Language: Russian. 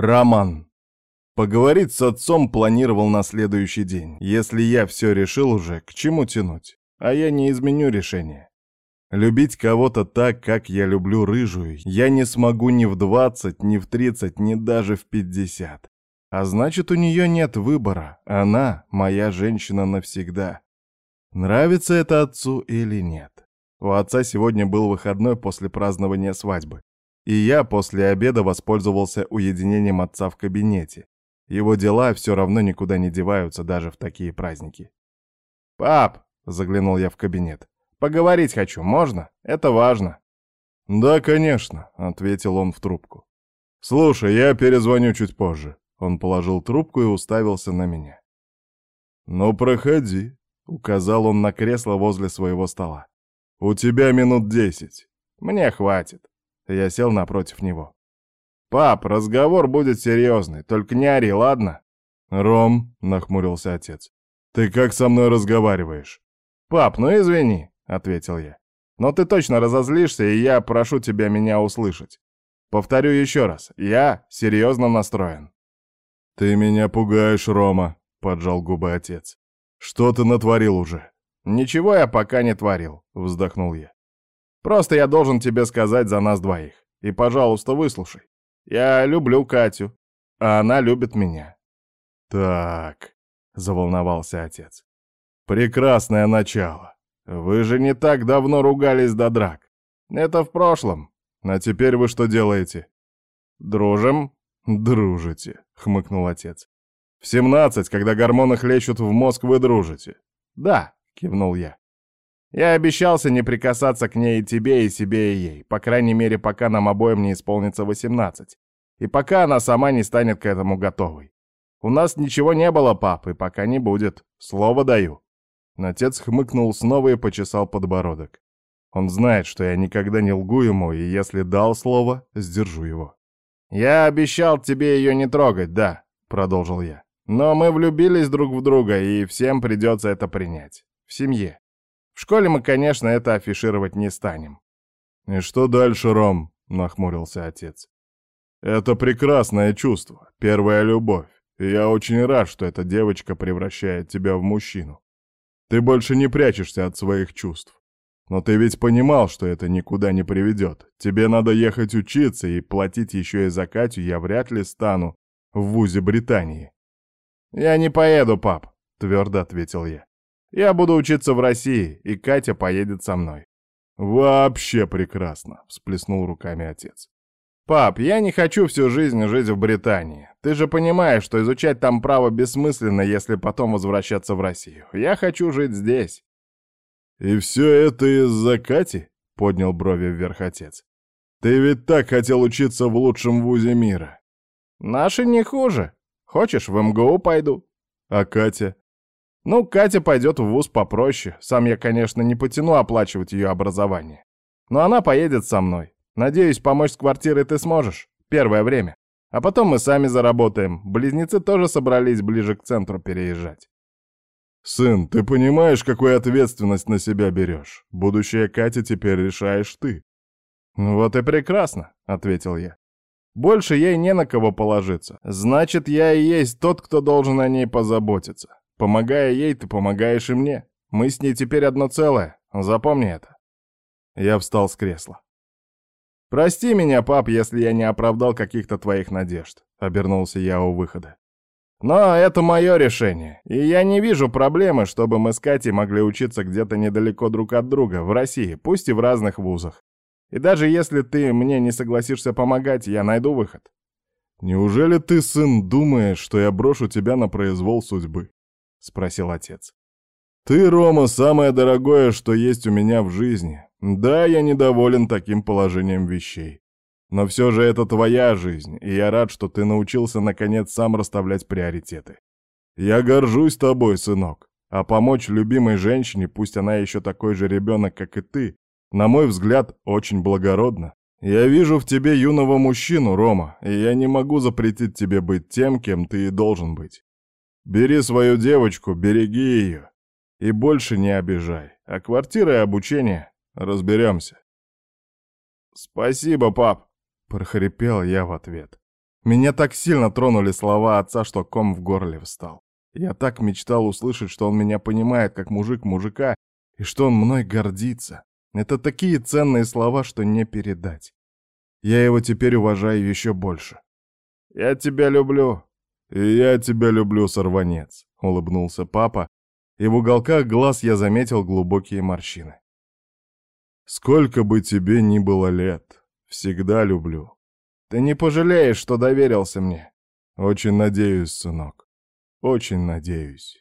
Роман. Поговорить с отцом планировал на следующий день. Если я все решил уже, к чему тянуть? А я не изменю решение. Любить кого-то так, как я люблю рыжую, я не смогу ни в 20, ни в 30, ни даже в 50. А значит, у нее нет выбора. Она моя женщина навсегда. Нравится это отцу или нет? У отца сегодня был выходной после празднования свадьбы. И я после обеда воспользовался уединением отца в кабинете. Его дела все равно никуда не деваются даже в такие праздники. «Пап!» — заглянул я в кабинет. «Поговорить хочу, можно? Это важно». «Да, конечно», — ответил он в трубку. «Слушай, я перезвоню чуть позже». Он положил трубку и уставился на меня. «Ну, проходи», — указал он на кресло возле своего стола. «У тебя минут десять. Мне хватит». Я сел напротив него. «Пап, разговор будет серьезный, только не ори, ладно?» «Ром», — нахмурился отец, — «ты как со мной разговариваешь?» «Пап, ну извини», — ответил я. «Но ты точно разозлишься, и я прошу тебя меня услышать. Повторю еще раз, я серьезно настроен». «Ты меня пугаешь, Рома», — поджал губы отец. «Что ты натворил уже?» «Ничего я пока не творил», — вздохнул я. Просто я должен тебе сказать за нас двоих. И, пожалуйста, выслушай. Я люблю Катю, а она любит меня». «Так», — заволновался отец. «Прекрасное начало. Вы же не так давно ругались до драк. Это в прошлом. А теперь вы что делаете?» «Дружим?» «Дружите», — хмыкнул отец. «В семнадцать, когда гормоны хлещут в мозг, вы дружите». «Да», — кивнул я. Я обещался не прикасаться к ней и тебе, и себе, и ей, по крайней мере, пока нам обоим не исполнится 18. И пока она сама не станет к этому готовой. У нас ничего не было, пап, и пока не будет. Слово даю». Отец хмыкнул снова и почесал подбородок. Он знает, что я никогда не лгу ему, и если дал слово, сдержу его. «Я обещал тебе ее не трогать, да», — продолжил я. «Но мы влюбились друг в друга, и всем придется это принять. В семье. В школе мы, конечно, это афишировать не станем. «И что дальше, Ром?» — нахмурился отец. «Это прекрасное чувство, первая любовь, и я очень рад, что эта девочка превращает тебя в мужчину. Ты больше не прячешься от своих чувств. Но ты ведь понимал, что это никуда не приведет. Тебе надо ехать учиться, и платить еще и за Катю я вряд ли стану в вузе Британии». «Я не поеду, пап», — твердо ответил я. Я буду учиться в России, и Катя поедет со мной». «Вообще прекрасно», — всплеснул руками отец. «Пап, я не хочу всю жизнь жить в Британии. Ты же понимаешь, что изучать там право бессмысленно, если потом возвращаться в Россию. Я хочу жить здесь». «И все это из-за Кати?» — поднял брови вверх отец. «Ты ведь так хотел учиться в лучшем вузе мира». «Наши не хуже. Хочешь, в МГУ пойду?» «А Катя?» Ну, Катя пойдет в вуз попроще. Сам я, конечно, не потяну оплачивать ее образование. Но она поедет со мной. Надеюсь, помочь с квартирой ты сможешь. Первое время. А потом мы сами заработаем. Близнецы тоже собрались ближе к центру переезжать. «Сын, ты понимаешь, какую ответственность на себя берешь? Будущее Кати теперь решаешь ты». «Вот и прекрасно», — ответил я. «Больше ей не на кого положиться. Значит, я и есть тот, кто должен о ней позаботиться. Помогая ей, ты помогаешь и мне. Мы с ней теперь одно целое. Запомни это. Я встал с кресла. «Прости меня, пап, если я не оправдал каких-то твоих надежд», — обернулся я у выхода. «Но это мое решение, и я не вижу проблемы, чтобы мы с Катей могли учиться где-то недалеко друг от друга, в России, пусть и в разных вузах. И даже если ты мне не согласишься помогать, я найду выход». «Неужели ты, сын, думаешь, что я брошу тебя на произвол судьбы?» — спросил отец. «Ты, Рома, самое дорогое, что есть у меня в жизни. Да, я недоволен таким положением вещей. Но все же это твоя жизнь, и я рад, что ты научился наконец сам расставлять приоритеты. Я горжусь тобой, сынок. А помочь любимой женщине, пусть она еще такой же ребенок, как и ты, на мой взгляд, очень благородно. Я вижу в тебе юного мужчину, Рома, и я не могу запретить тебе быть тем, кем ты и должен быть. Бери свою девочку, береги ее. И больше не обижай. А квартира и обучение разберемся. Спасибо, пап, прохрипел я в ответ. Меня так сильно тронули слова отца, что ком в горле встал. Я так мечтал услышать, что он меня понимает, как мужик мужика, и что он мной гордится. Это такие ценные слова, что не передать. Я его теперь уважаю еще больше. «Я тебя люблю». «И я тебя люблю, сорванец», — улыбнулся папа, и в уголках глаз я заметил глубокие морщины. «Сколько бы тебе ни было лет, всегда люблю. Ты не пожалеешь, что доверился мне?» «Очень надеюсь, сынок, очень надеюсь».